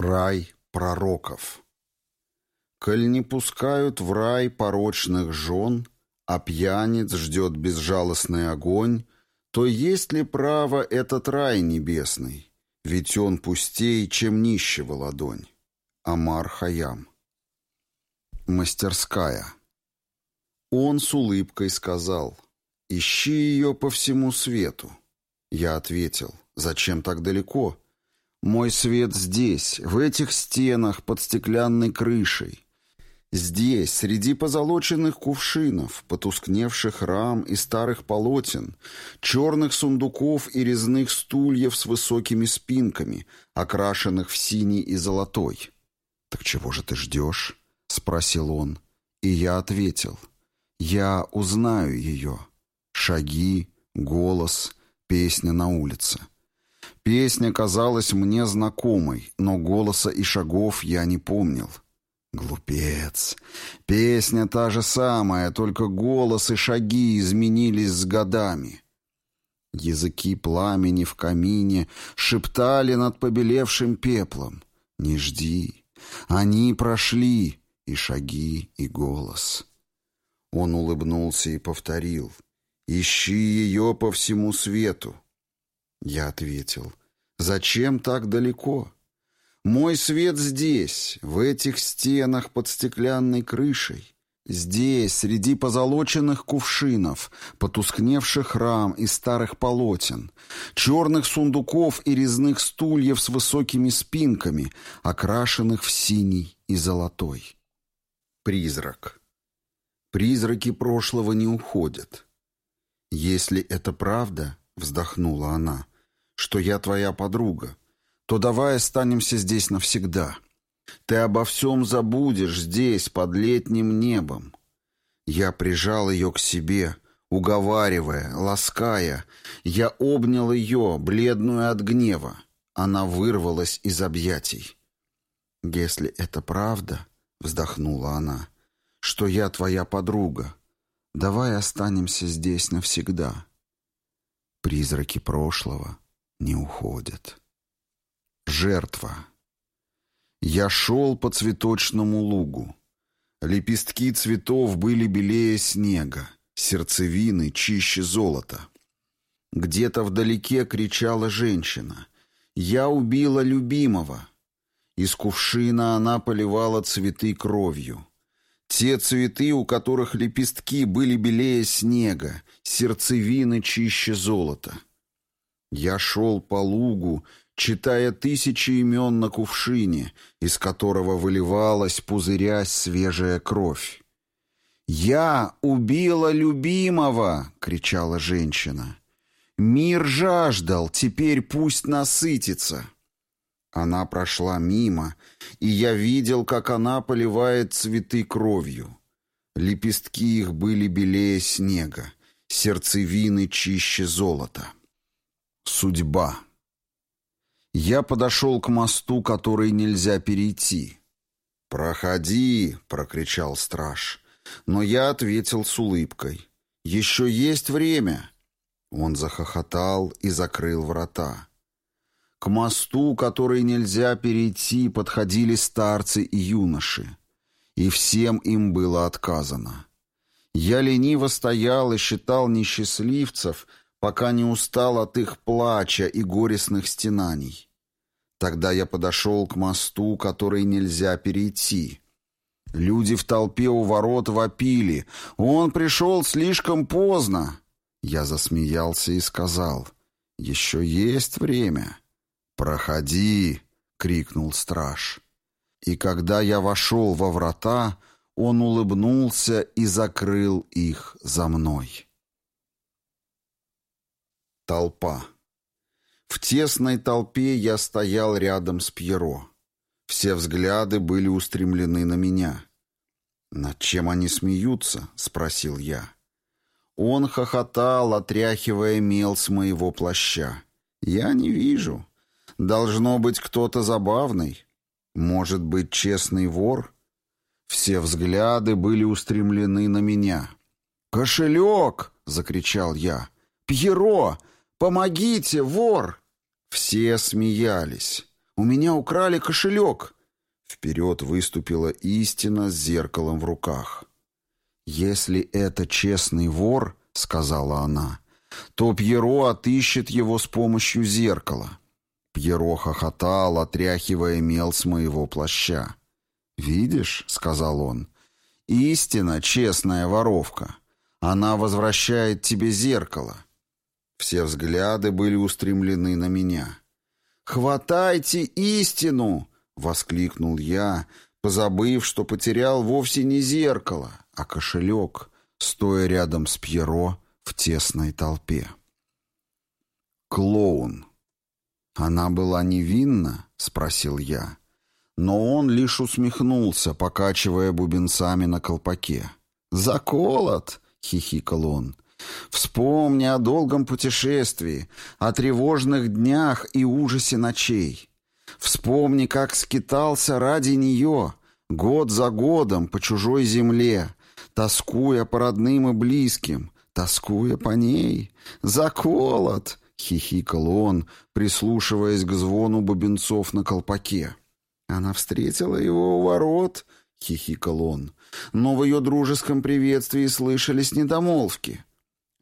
Рай пророков. Коль не пускают в рай порочных жен, а пьяниц ждет безжалостный огонь, то есть ли право этот рай небесный? Ведь он пустей, чем нищего ладонь. Амар Хаям. Мастерская. Он с улыбкой сказал, «Ищи ее по всему свету». Я ответил, «Зачем так далеко?» Мой свет здесь, в этих стенах под стеклянной крышей. Здесь, среди позолоченных кувшинов, потускневших рам и старых полотен, черных сундуков и резных стульев с высокими спинками, окрашенных в синий и золотой. «Так чего же ты ждешь?» — спросил он. И я ответил. «Я узнаю ее. Шаги, голос, песня на улице». Песня казалась мне знакомой, но голоса и шагов я не помнил. Глупец. Песня та же самая, только голос и шаги изменились с годами. Языки пламени в камине шептали над побелевшим пеплом. «Не жди, они прошли, и шаги, и голос». Он улыбнулся и повторил. «Ищи ее по всему свету. Я ответил, «Зачем так далеко? Мой свет здесь, в этих стенах под стеклянной крышей, здесь, среди позолоченных кувшинов, потускневших рам и старых полотен, черных сундуков и резных стульев с высокими спинками, окрашенных в синий и золотой. Призрак. Призраки прошлого не уходят. Если это правда, вздохнула она, что я твоя подруга, то давай останемся здесь навсегда. Ты обо всем забудешь здесь, под летним небом. Я прижал ее к себе, уговаривая, лаская. Я обнял ее, бледную от гнева. Она вырвалась из объятий. «Если это правда, — вздохнула она, — что я твоя подруга, давай останемся здесь навсегда». Призраки прошлого не уходят. Жертва. Я шел по цветочному лугу. Лепестки цветов были белее снега, сердцевины чище золота. Где-то вдалеке кричала женщина. «Я убила любимого!» Из кувшина она поливала цветы кровью. Те цветы, у которых лепестки были белее снега, сердцевины чище золота. Я шел по лугу, читая тысячи имен на кувшине, из которого выливалась, пузырясь, свежая кровь. «Я убила любимого!» — кричала женщина. «Мир жаждал, теперь пусть насытится!» Она прошла мимо, и я видел, как она поливает цветы кровью. Лепестки их были белее снега, сердцевины чище золота. Судьба. Я подошел к мосту, который нельзя перейти. «Проходи!» — прокричал страж. Но я ответил с улыбкой. «Еще есть время!» Он захохотал и закрыл врата. К мосту, который нельзя перейти, подходили старцы и юноши. И всем им было отказано. Я лениво стоял и считал несчастливцев — пока не устал от их плача и горестных стенаний. Тогда я подошел к мосту, который нельзя перейти. Люди в толпе у ворот вопили. «Он пришел слишком поздно!» Я засмеялся и сказал. «Еще есть время». «Проходи!» — крикнул страж. И когда я вошел во врата, он улыбнулся и закрыл их за мной. Толпа. В тесной толпе я стоял рядом с Пьеро. Все взгляды были устремлены на меня. «Над чем они смеются?» — спросил я. Он хохотал, отряхивая мел с моего плаща. «Я не вижу. Должно быть кто-то забавный. Может быть, честный вор?» Все взгляды были устремлены на меня. «Кошелек!» — закричал я. «Пьеро! Помогите, вор!» Все смеялись. У меня украли кошелек!» Вперед выступила истина с зеркалом в руках. «Если это честный вор, — сказала она, — то Пьеро отыщет его с помощью зеркала». Пьеро хохотал, отряхивая мел с моего плаща. «Видишь, — сказал он, — истина честная воровка. Она возвращает тебе зеркало». Все взгляды были устремлены на меня. «Хватайте истину!» — воскликнул я, позабыв, что потерял вовсе не зеркало, а кошелек, стоя рядом с Пьеро в тесной толпе. Клоун. «Она была невинна?» — спросил я. Но он лишь усмехнулся, покачивая бубенцами на колпаке. «Заколот!» — хихикал он. «Вспомни о долгом путешествии, о тревожных днях и ужасе ночей. Вспомни, как скитался ради нее, год за годом по чужой земле, тоскуя по родным и близким, тоскуя по ней. Заколот!» — хихикал он, прислушиваясь к звону бубенцов на колпаке. Она встретила его у ворот, — хихикал он, — но в ее дружеском приветствии слышались недомолвки.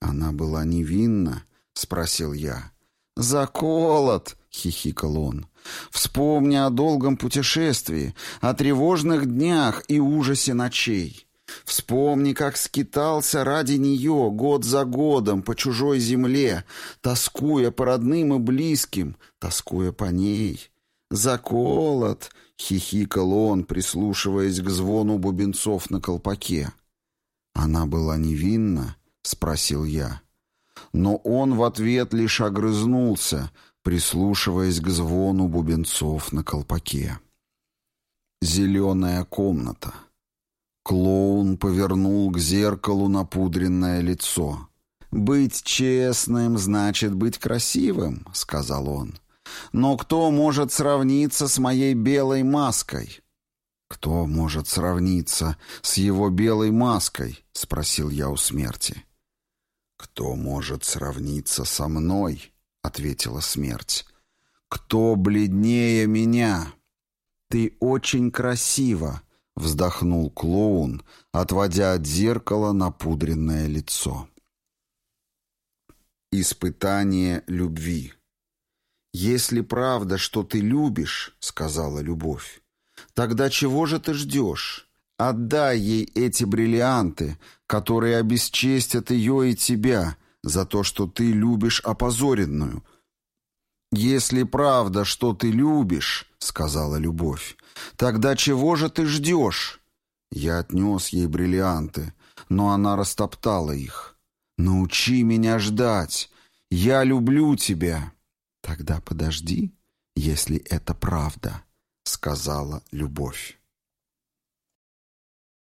Она была невинна, — спросил я. «Заколот!» — хихикал он. «Вспомни о долгом путешествии, о тревожных днях и ужасе ночей. Вспомни, как скитался ради нее год за годом по чужой земле, тоскуя по родным и близким, тоскуя по ней. «Заколот!» — хихикал он, прислушиваясь к звону бубенцов на колпаке. «Она была невинна?» — спросил я. Но он в ответ лишь огрызнулся, прислушиваясь к звону бубенцов на колпаке. Зеленая комната. Клоун повернул к зеркалу напудренное лицо. «Быть честным значит быть красивым», — сказал он. Но кто может сравниться с моей белой маской?» «Кто может сравниться с его белой маской?» — спросил я у смерти. «Кто может сравниться со мной?» — ответила смерть. «Кто бледнее меня?» «Ты очень красиво!» — вздохнул клоун, отводя от зеркала напудренное лицо. Испытание любви «Если правда, что ты любишь, — сказала любовь, — тогда чего же ты ждешь? Отдай ей эти бриллианты, которые обесчестят ее и тебя за то, что ты любишь опозоренную. Если правда, что ты любишь, — сказала любовь, — тогда чего же ты ждешь?» Я отнес ей бриллианты, но она растоптала их. «Научи меня ждать! Я люблю тебя!» «Тогда подожди, если это правда», — сказала любовь.